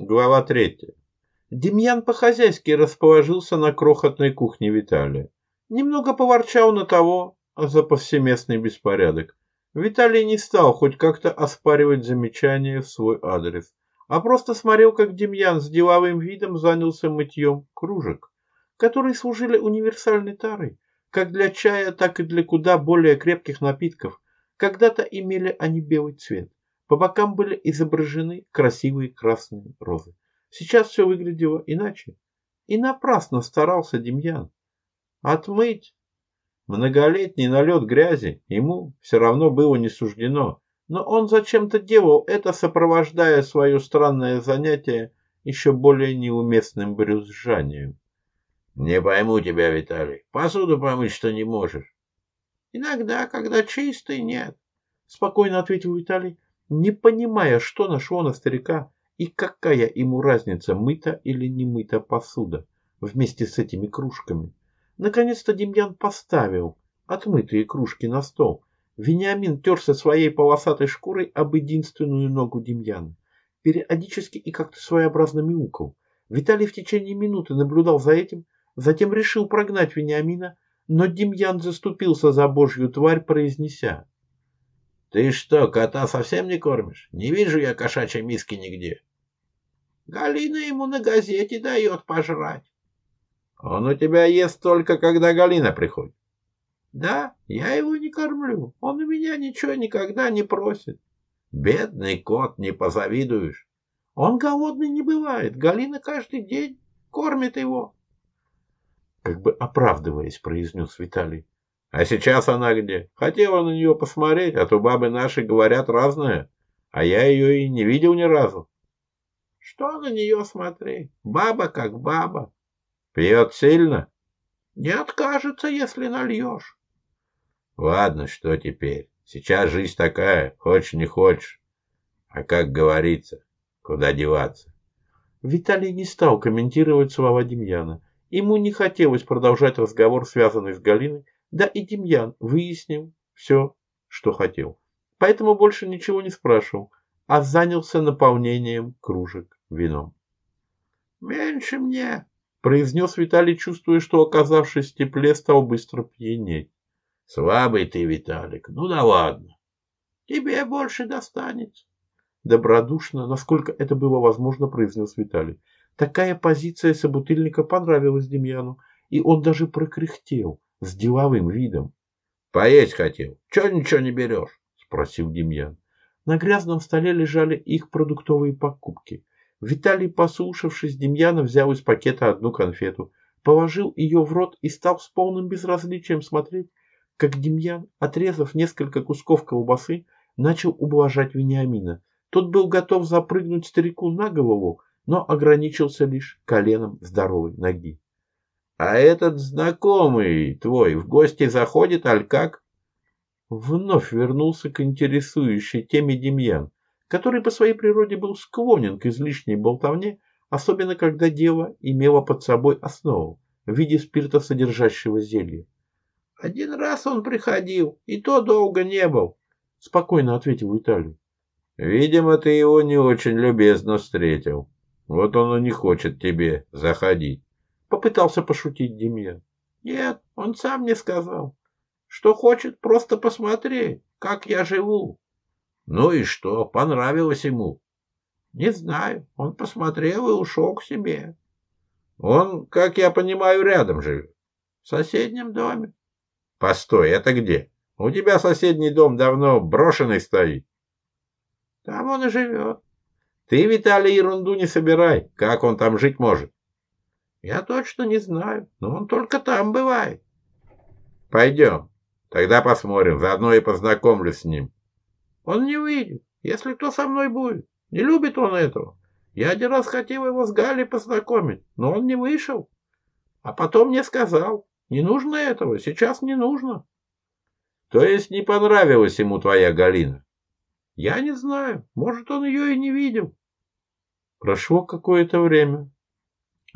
Глава третья. Демьян по-хозяйски расположился на крохотной кухне Виталия. Немного поворчал на того за повсеместный беспорядок. Виталий не стал хоть как-то оспаривать замечания в свой адрес, а просто смотрел, как Демьян с деловым видом занялся мытьем кружек, которые служили универсальной тарой, как для чая, так и для куда более крепких напитков. Когда-то имели они белый цвет. По бокам были изображены красивые красные розы. Сейчас все выглядело иначе. И напрасно старался Демьян. Отмыть многолетний налет грязи ему все равно было не суждено, но он зачем-то делал это, сопровождая свое странное занятие еще более неуместным брюзжанием. «Не пойму тебя, Виталий. Посуду помыть что не можешь?» «Иногда, когда чистый, нет», — спокойно ответил Виталий не понимая, что нашло на старика и какая ему разница, мыта или не мыта посуда вместе с этими кружками. Наконец-то Демьян поставил отмытые кружки на стол. Вениамин терся своей полосатой шкурой об единственную ногу Демьяна. Периодически и как-то своеобразно мяукал. Виталий в течение минуты наблюдал за этим, затем решил прогнать Вениамина, но Демьян заступился за божью тварь, произнеся ты что, кота совсем не кормишь? Не вижу я кошачьей миски нигде. Галина ему на газете дает пожрать. Он у тебя ест только, когда Галина приходит. Да, я его не кормлю. Он у меня ничего никогда не просит. Бедный кот, не позавидуешь. Он голодный не бывает. Галина каждый день кормит его. Как бы оправдываясь, произнес Виталий. А сейчас она где? Хотела на нее посмотреть, а то бабы наши говорят разное, а я ее и не видел ни разу. Что на нее смотреть? Баба как баба. Пьет сильно? Не откажется, если нальешь. Ладно, что теперь? Сейчас жизнь такая, хочешь не хочешь. А как говорится, куда деваться? Виталий не стал комментировать слова Демьяна. Ему не хотелось продолжать разговор, связанный с Галиной, да и Демьян выяснил все, что хотел. Поэтому больше ничего не спрашивал, а занялся наполнением кружек вином. «Меньше мне», — произнес Виталий, чувствуя, что, оказавшись в тепле, стал быстро пьянеть. «Слабый ты, Виталик, ну да ладно. Тебе больше достанется». Добродушно, насколько это было возможно, произнес Виталий. Такая позиция собутыльника понравилась Демьяну, и он даже прокряхтел, с деловым видом. — Поесть хотел. Чего ничего не берешь? — спросил Демьян. На грязном столе лежали их продуктовые покупки. Виталий, послушавшись Демьяна, взял из пакета одну конфету, положил ее в рот и стал с полным безразличием смотреть, как Демьян, отрезав несколько кусков колбасы, начал ублажать Вениамина. Тот был готов запрыгнуть старику на голову, но ограничился лишь коленом здоровой ноги. А этот знакомый твой в гости заходит, аль как? Вновь вернулся к интересующей теме Демьян, который по своей природе был склонен к излишней болтовне, особенно когда дело имело под собой основу в виде спирта содержащего зелья. «Один раз он приходил, и то долго не был», — спокойно ответил Виталий. «Видимо, ты его не очень любезно встретил. Вот он и не хочет тебе заходить». Попытался пошутить Демьян. Нет, он сам мне сказал, что хочет просто посмотреть, как я живу. Ну и что, понравилось ему? Не знаю, он посмотрел и ушел к себе. Он, как я понимаю, рядом живет. В соседнем доме. Постой, это где? У тебя соседний дом давно брошенный стоит. Там он и живет. Ты, Виталий, ерунду не собирай. Как он там жить может? Я точно не знаю, но он только там бывает. Пойдем, тогда посмотрим, заодно и познакомлюсь с ним. Он не выйдет, если кто со мной будет. Не любит он этого. Я один раз хотел его с Галей познакомить, но он не вышел. А потом мне сказал, не нужно этого, сейчас не нужно. То есть не понравилась ему твоя Галина? Я не знаю, может, он ее и не видел. Прошло какое-то время.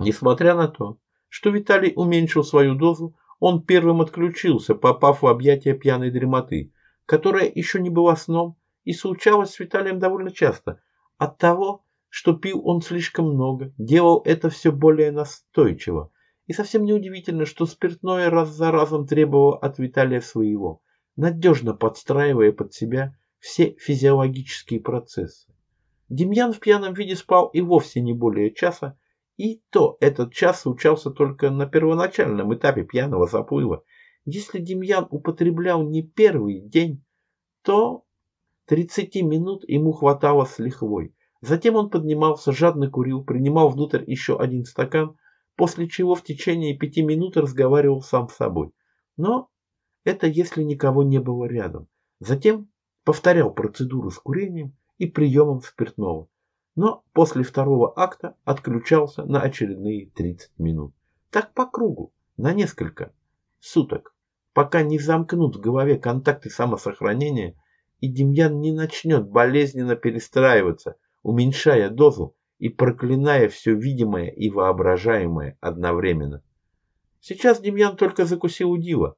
Несмотря на то, что Виталий уменьшил свою дозу, он первым отключился, попав в объятия пьяной дремоты, которая еще не была сном и случалась с Виталием довольно часто, от того, что пил он слишком много, делал это все более настойчиво. И совсем неудивительно, что спиртное раз за разом требовало от Виталия своего, надежно подстраивая под себя все физиологические процессы. Демьян в пьяном виде спал и вовсе не более часа, и то этот час случался только на первоначальном этапе пьяного заплыва. Если Демьян употреблял не первый день, то 30 минут ему хватало с лихвой. Затем он поднимался, жадно курил, принимал внутрь еще один стакан, после чего в течение пяти минут разговаривал сам с собой. Но это если никого не было рядом. Затем повторял процедуру с курением и приемом спиртного. Но после второго акта отключался на очередные 30 минут. Так по кругу, на несколько суток, пока не замкнут в голове контакты самосохранения и Демьян не начнет болезненно перестраиваться, уменьшая дозу и проклиная все видимое и воображаемое одновременно. Сейчас Демьян только закусил удила,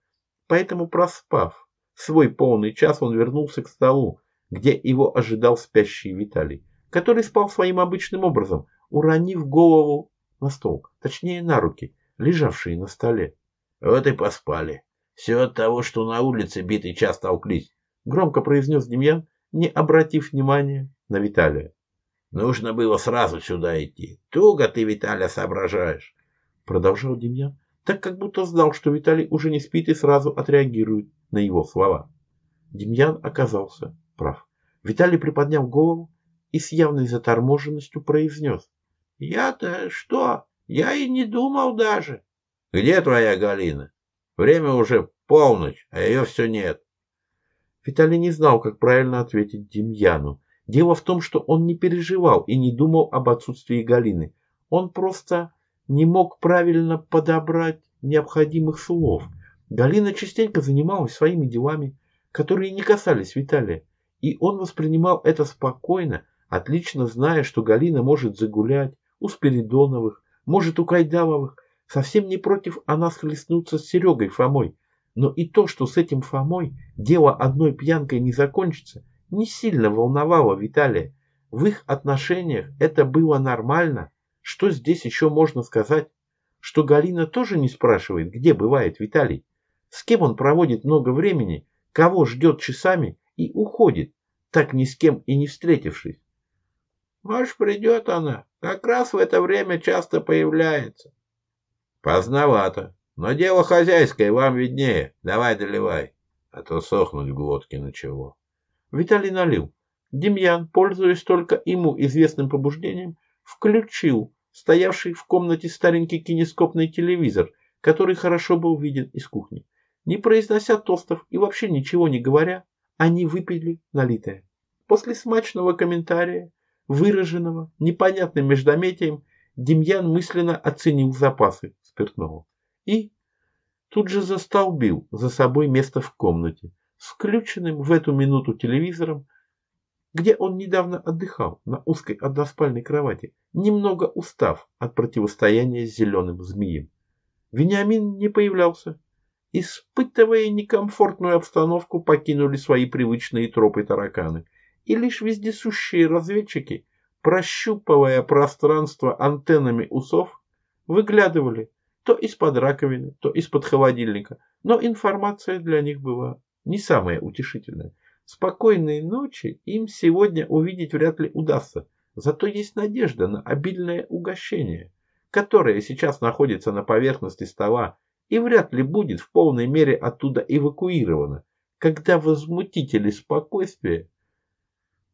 поэтому проспав свой полный час, он вернулся к столу, где его ожидал спящий Виталий, который спал своим обычным образом, уронив голову на стол, точнее на руки, лежавшие на столе. Вот и поспали. Все от того, что на улице битый час толклись, громко произнес Демьян, не обратив внимания на Виталия. Нужно было сразу сюда идти. Туго ты, Виталя, соображаешь. Продолжал Демьян, так как будто знал, что Виталий уже не спит и сразу отреагирует на его слова. Демьян оказался прав. Виталий приподнял голову и с явной заторможенностью произнес. «Я-то что? Я и не думал даже». «Где твоя Галина? Время уже полночь, а ее все нет». Виталий не знал, как правильно ответить Демьяну. Дело в том, что он не переживал и не думал об отсутствии Галины. Он просто не мог правильно подобрать необходимых слов. Галина частенько занималась своими делами, которые не касались Виталия, и он воспринимал это спокойно, отлично зная, что Галина может загулять у Спиридоновых, может у Кайдаловых, совсем не против она схлестнуться с Серегой Фомой. Но и то, что с этим Фомой дело одной пьянкой не закончится – не сильно волновало Виталия. В их отношениях это было нормально. Что здесь еще можно сказать? Что Галина тоже не спрашивает, где бывает Виталий, с кем он проводит много времени, кого ждет часами и уходит, так ни с кем и не встретившись. Может, придет она, как раз в это время часто появляется. Поздновато, но дело хозяйское, вам виднее. Давай доливай, а то сохнуть в глотке начало. Виталий налил. Демьян, пользуясь только ему известным побуждением, включил стоявший в комнате старенький кинескопный телевизор, который хорошо был виден из кухни. Не произнося тостов и вообще ничего не говоря, они выпили налитое. После смачного комментария, выраженного непонятным междометием, Демьян мысленно оценил запасы спиртного и тут же застолбил за собой место в комнате, включенным в эту минуту телевизором, где он недавно отдыхал на узкой односпальной кровати, немного устав от противостояния с зеленым змеем. Вениамин не появлялся. Испытывая некомфортную обстановку, покинули свои привычные тропы тараканы, и лишь вездесущие разведчики, прощупывая пространство антеннами усов, выглядывали то из-под раковины, то из-под холодильника, но информация для них была не самое утешительное. Спокойные ночи им сегодня увидеть вряд ли удастся, зато есть надежда на обильное угощение, которое сейчас находится на поверхности стола и вряд ли будет в полной мере оттуда эвакуировано, когда возмутители спокойствия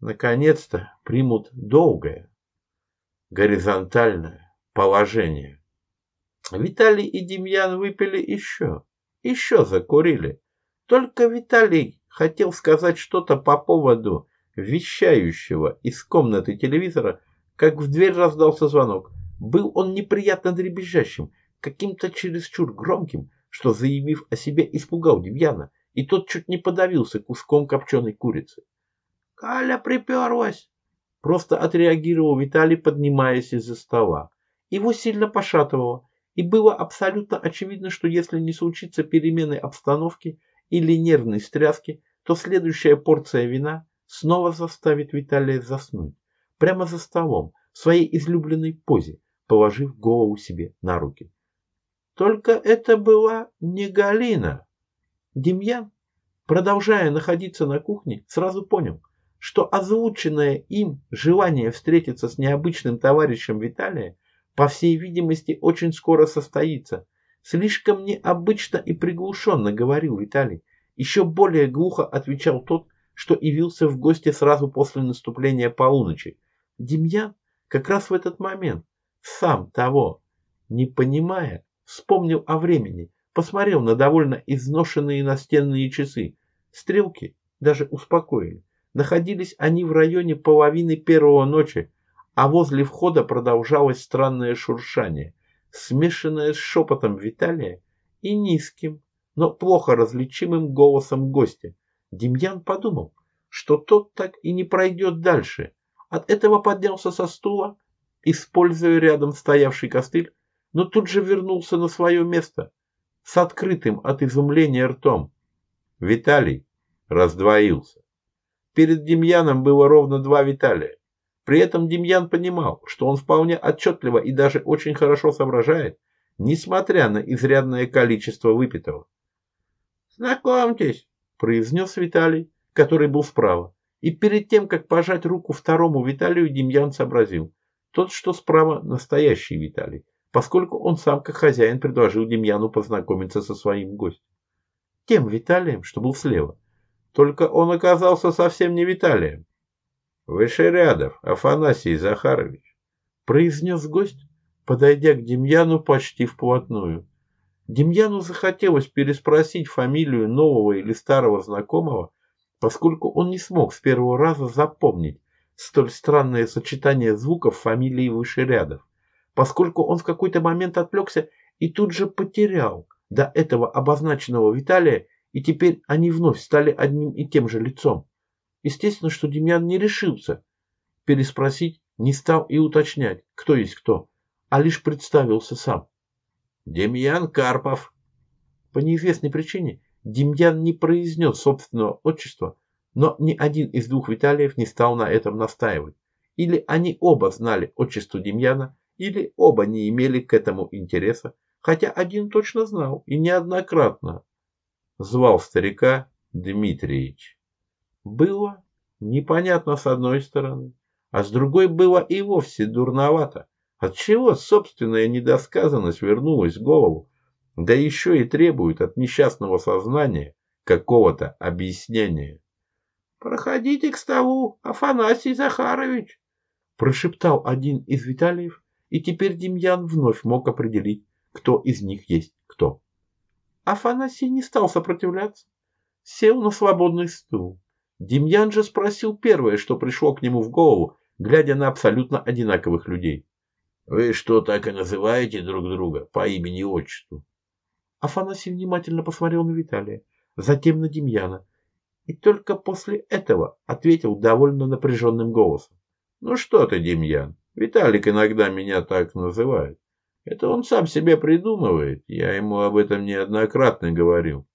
наконец-то примут долгое горизонтальное положение. Виталий и Демьян выпили еще, еще закурили, только Виталий хотел сказать что-то по поводу вещающего из комнаты телевизора, как в дверь раздался звонок. Был он неприятно дребезжащим, каким-то чересчур громким, что, заявив о себе, испугал Демьяна, и тот чуть не подавился куском копченой курицы. «Каля приперлась!» Просто отреагировал Виталий, поднимаясь из-за стола. Его сильно пошатывало, и было абсолютно очевидно, что если не случится перемены обстановки, или нервной стряски, то следующая порция вина снова заставит Виталия заснуть. Прямо за столом, в своей излюбленной позе, положив голову себе на руки. Только это была не Галина. Демьян, продолжая находиться на кухне, сразу понял, что озвученное им желание встретиться с необычным товарищем Виталия, по всей видимости, очень скоро состоится. Слишком необычно и приглушенно говорил Виталий. Еще более глухо отвечал тот, что явился в гости сразу после наступления полуночи. Демьян как раз в этот момент, сам того, не понимая, вспомнил о времени, посмотрел на довольно изношенные настенные часы. Стрелки даже успокоили. Находились они в районе половины первого ночи, а возле входа продолжалось странное шуршание, смешанное с шепотом Виталия и низким, но плохо различимым голосом гостя. Демьян подумал, что тот так и не пройдет дальше. От этого поднялся со стула, используя рядом стоявший костыль, но тут же вернулся на свое место с открытым от изумления ртом. Виталий раздвоился. Перед Демьяном было ровно два Виталия. При этом Демьян понимал, что он вполне отчетливо и даже очень хорошо соображает, несмотря на изрядное количество выпитого. «Знакомьтесь», – произнес Виталий, который был справа. И перед тем, как пожать руку второму Виталию, Демьян сообразил. Тот, что справа, настоящий Виталий, поскольку он сам, как хозяин, предложил Демьяну познакомиться со своим гостем. Тем Виталием, что был слева. Только он оказался совсем не Виталием. «Вышерядов, Афанасий Захарович», — произнес гость, подойдя к Демьяну почти вплотную. Демьяну захотелось переспросить фамилию нового или старого знакомого, поскольку он не смог с первого раза запомнить столь странное сочетание звуков фамилии Вышерядов, поскольку он в какой-то момент отвлекся и тут же потерял до этого обозначенного Виталия и теперь они вновь стали одним и тем же лицом. Естественно, что Демьян не решился переспросить, не стал и уточнять, кто есть кто, а лишь представился сам. Демьян Карпов. По неизвестной причине Демьян не произнес собственного отчества, но ни один из двух Виталиев не стал на этом настаивать. Или они оба знали отчество Демьяна, или оба не имели к этому интереса, хотя один точно знал и неоднократно звал старика Дмитриевич. Было непонятно с одной стороны, а с другой было и вовсе дурновато. Отчего собственная недосказанность вернулась в голову, да еще и требует от несчастного сознания какого-то объяснения. «Проходите к столу, Афанасий Захарович!» прошептал один из Виталиев, и теперь Демьян вновь мог определить, кто из них есть кто. Афанасий не стал сопротивляться. Сел на свободный стул. Демьян же спросил первое, что пришло к нему в голову, глядя на абсолютно одинаковых людей. «Вы что, так и называете друг друга по имени и отчеству?» Афанасий внимательно посмотрел на Виталия, затем на Демьяна, и только после этого ответил довольно напряженным голосом. «Ну что ты, Демьян, Виталик иногда меня так называет. Это он сам себе придумывает, я ему об этом неоднократно говорил.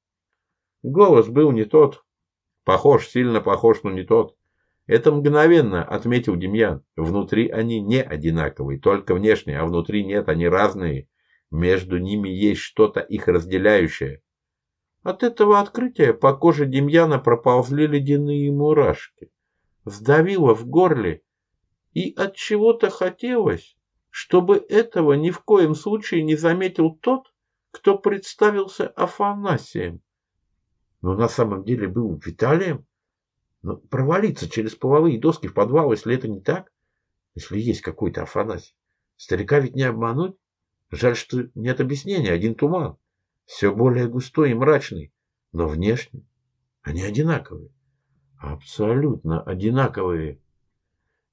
Голос был не тот. Похож, сильно похож, но не тот. Это мгновенно отметил Демьян. Внутри они не одинаковые, только внешне, а внутри нет, они разные. Между ними есть что-то их разделяющее. От этого открытия по коже Демьяна проползли ледяные мурашки. Сдавило в горле, и от чего-то хотелось, чтобы этого ни в коем случае не заметил тот, кто представился Афанасием. Но на самом деле был Виталием. Но провалиться через половые доски в подвал, если это не так, если есть какой-то Афанасий. Старика ведь не обмануть. Жаль, что нет объяснения, один туман. Все более густой и мрачный, но внешне они одинаковые. Абсолютно одинаковые.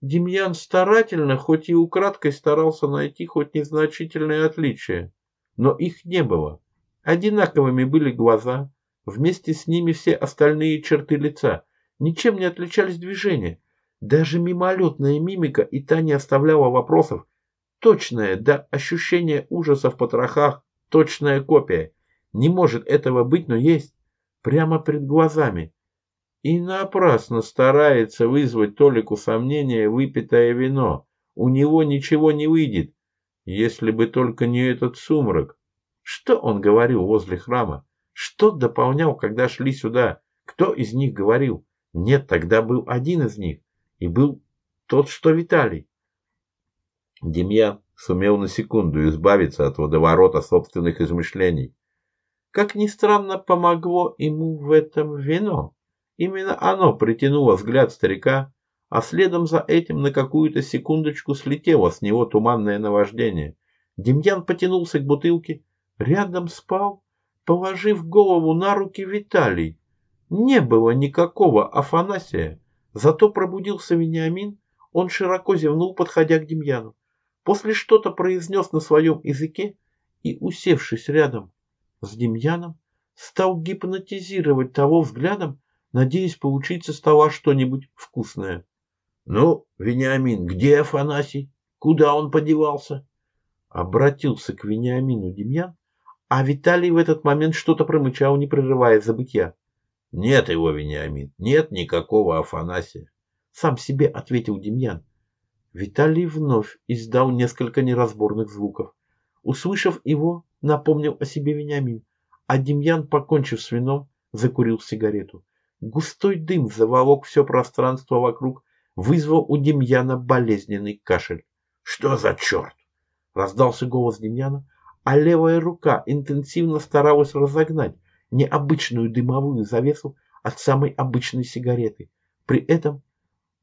Демьян старательно, хоть и украдкой старался найти хоть незначительные отличия, но их не было. Одинаковыми были глаза, вместе с ними все остальные черты лица, ничем не отличались движения. Даже мимолетная мимика и та не оставляла вопросов. Точная до ощущения ужаса в потрохах, точная копия. Не может этого быть, но есть. Прямо перед глазами и напрасно старается вызвать Толику сомнения выпитое вино. У него ничего не выйдет, если бы только не этот сумрак. Что он говорил возле храма? Что дополнял, когда шли сюда? Кто из них говорил? Нет, тогда был один из них. И был тот, что Виталий. Демьян сумел на секунду избавиться от водоворота собственных измышлений. Как ни странно, помогло ему в этом вино. Именно оно притянуло взгляд старика, а следом за этим на какую-то секундочку слетело с него туманное наваждение. Демьян потянулся к бутылке. Рядом спал, положив голову на руки Виталий. Не было никакого Афанасия, зато пробудился Вениамин. Он широко зевнул, подходя к Демьяну. После что-то произнес на своем языке и, усевшись рядом с Демьяном, стал гипнотизировать того взглядом, надеясь получить со стола что-нибудь вкусное. Ну, Вениамин, где Афанасий? Куда он подевался? Обратился к Вениамину Демьян, а Виталий в этот момент что-то промычал, не прерывая забытья. Нет его, Вениамин, нет никакого Афанасия. Сам себе ответил Демьян. Виталий вновь издал несколько неразборных звуков. Услышав его, напомнил о себе Вениамин, а Демьян, покончив с вином, закурил сигарету. Густой дым заволок все пространство вокруг, вызвал у Демьяна болезненный кашель. «Что за черт?» — раздался голос Демьяна, а левая рука интенсивно старалась разогнать необычную дымовую завесу от самой обычной сигареты. При этом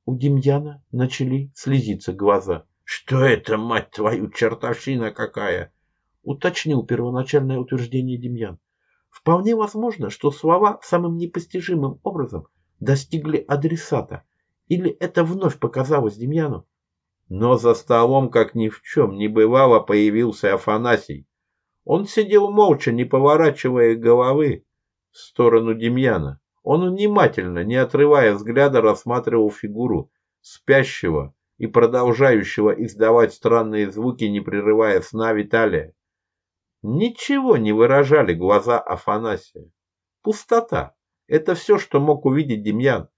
у Демьяна начали слезиться глаза. «Что это, мать твою, чертовщина какая?» — уточнил первоначальное утверждение Демьян. Вполне возможно, что слова самым непостижимым образом достигли адресата, или это вновь показалось Демьяну? Но за столом, как ни в чем не бывало, появился Афанасий. Он сидел молча, не поворачивая головы в сторону Демьяна. Он внимательно, не отрывая взгляда, рассматривал фигуру спящего и продолжающего издавать странные звуки, не прерывая сна Виталия. Ничего не выражали глаза Афанасия. Пустота. Это все, что мог увидеть Демьян.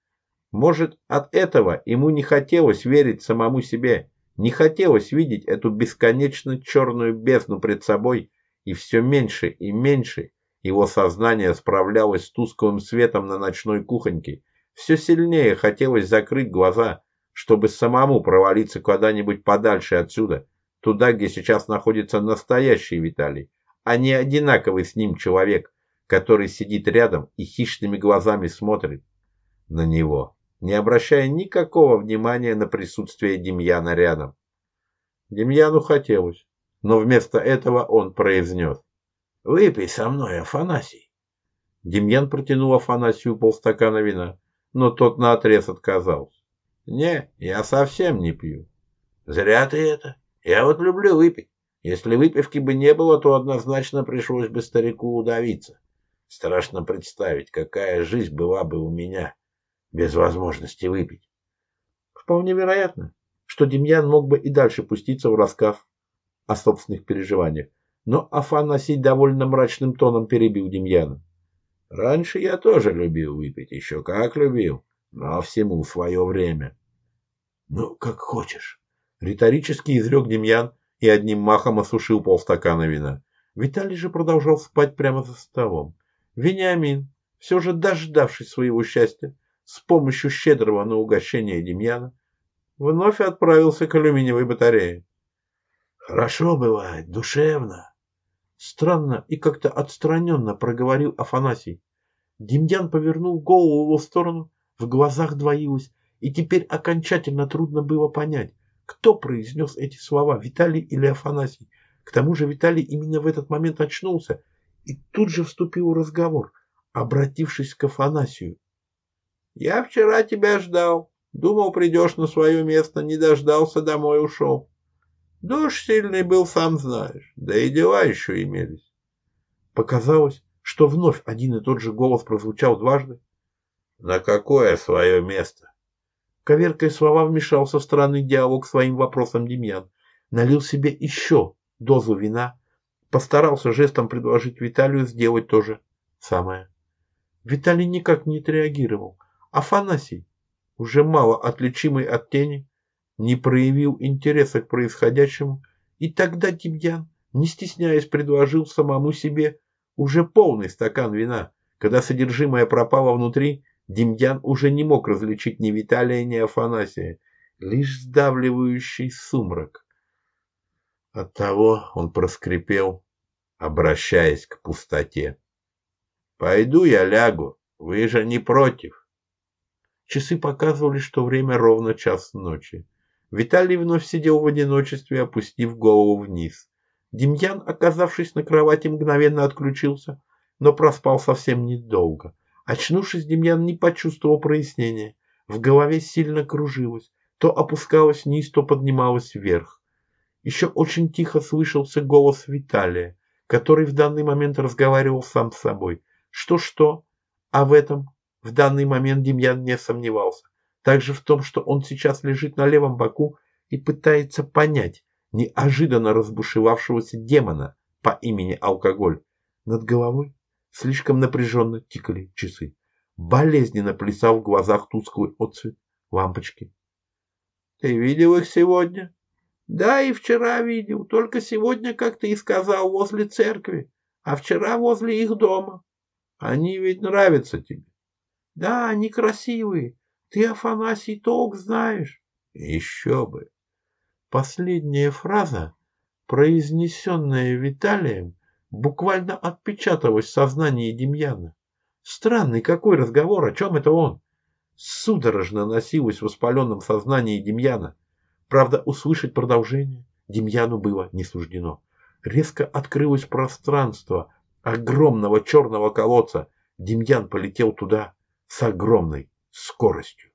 Может, от этого ему не хотелось верить самому себе, не хотелось видеть эту бесконечно черную бездну пред собой, и все меньше и меньше его сознание справлялось с тусклым светом на ночной кухоньке. Все сильнее хотелось закрыть глаза, чтобы самому провалиться куда-нибудь подальше отсюда, туда, где сейчас находится настоящий Виталий, а не одинаковый с ним человек, который сидит рядом и хищными глазами смотрит на него не обращая никакого внимания на присутствие Демьяна рядом. Демьяну хотелось, но вместо этого он произнес. «Выпей со мной, Афанасий». Демьян протянул Афанасию полстакана вина, но тот наотрез отказался. «Не, я совсем не пью». «Зря ты это. Я вот люблю выпить. Если выпивки бы не было, то однозначно пришлось бы старику удавиться. Страшно представить, какая жизнь была бы у меня, без возможности выпить. Вполне вероятно, что Демьян мог бы и дальше пуститься в рассказ о собственных переживаниях, но Афанасий довольно мрачным тоном перебил Демьяна. Раньше я тоже любил выпить, еще как любил, но всему свое время. Ну, как хочешь. Риторически изрек Демьян и одним махом осушил полстакана вина. Виталий же продолжал спать прямо за столом. Вениамин, все же дождавшись своего счастья, с помощью щедрого на угощение Демьяна, вновь отправился к алюминиевой батарее. «Хорошо бывает, душевно!» Странно и как-то отстраненно проговорил Афанасий. Демьян повернул голову в его сторону, в глазах двоилось, и теперь окончательно трудно было понять, кто произнес эти слова, Виталий или Афанасий. К тому же Виталий именно в этот момент очнулся и тут же вступил в разговор, обратившись к Афанасию. Я вчера тебя ждал. Думал, придешь на свое место, не дождался, домой ушел. Дождь сильный был, сам знаешь. Да и дела еще имелись. Показалось, что вновь один и тот же голос прозвучал дважды. На какое свое место? Коверкой слова вмешался в странный диалог своим вопросом Демьян. Налил себе еще дозу вина, постарался жестом предложить Виталию сделать то же самое. Виталий никак не отреагировал. Афанасий, уже мало отличимый от тени, не проявил интереса к происходящему, и тогда Демьян, не стесняясь, предложил самому себе уже полный стакан вина. Когда содержимое пропало внутри, Демьян уже не мог различить ни Виталия, ни Афанасия, лишь сдавливающий сумрак. Оттого он проскрипел, обращаясь к пустоте. «Пойду я лягу, вы же не против?» Часы показывали, что время ровно час ночи. Виталий вновь сидел в одиночестве, опустив голову вниз. Демьян, оказавшись на кровати, мгновенно отключился, но проспал совсем недолго. Очнувшись, Демьян не почувствовал прояснения. В голове сильно кружилось, то опускалось вниз, то поднималось вверх. Еще очень тихо слышался голос Виталия, который в данный момент разговаривал сам с собой. Что-что, а в этом в данный момент Демьян не сомневался. Также в том, что он сейчас лежит на левом боку и пытается понять, неожиданно разбушевавшегося демона по имени Алкоголь. Над головой слишком напряженно тикали часы. Болезненно плясал в глазах тусклый отцвет лампочки. — Ты видел их сегодня? — Да, и вчера видел. Только сегодня, как ты и сказал, возле церкви, а вчера возле их дома. Они ведь нравятся тебе. — Да, они красивые. Ты, Афанасий, толк знаешь. — Еще бы. Последняя фраза, произнесенная Виталием, буквально отпечаталась в сознании Демьяна. Странный какой разговор, о чем это он? Судорожно носилось в воспаленном сознании Демьяна. Правда, услышать продолжение Демьяну было не суждено. Резко открылось пространство огромного черного колодца. Демьян полетел туда с огромной скоростью.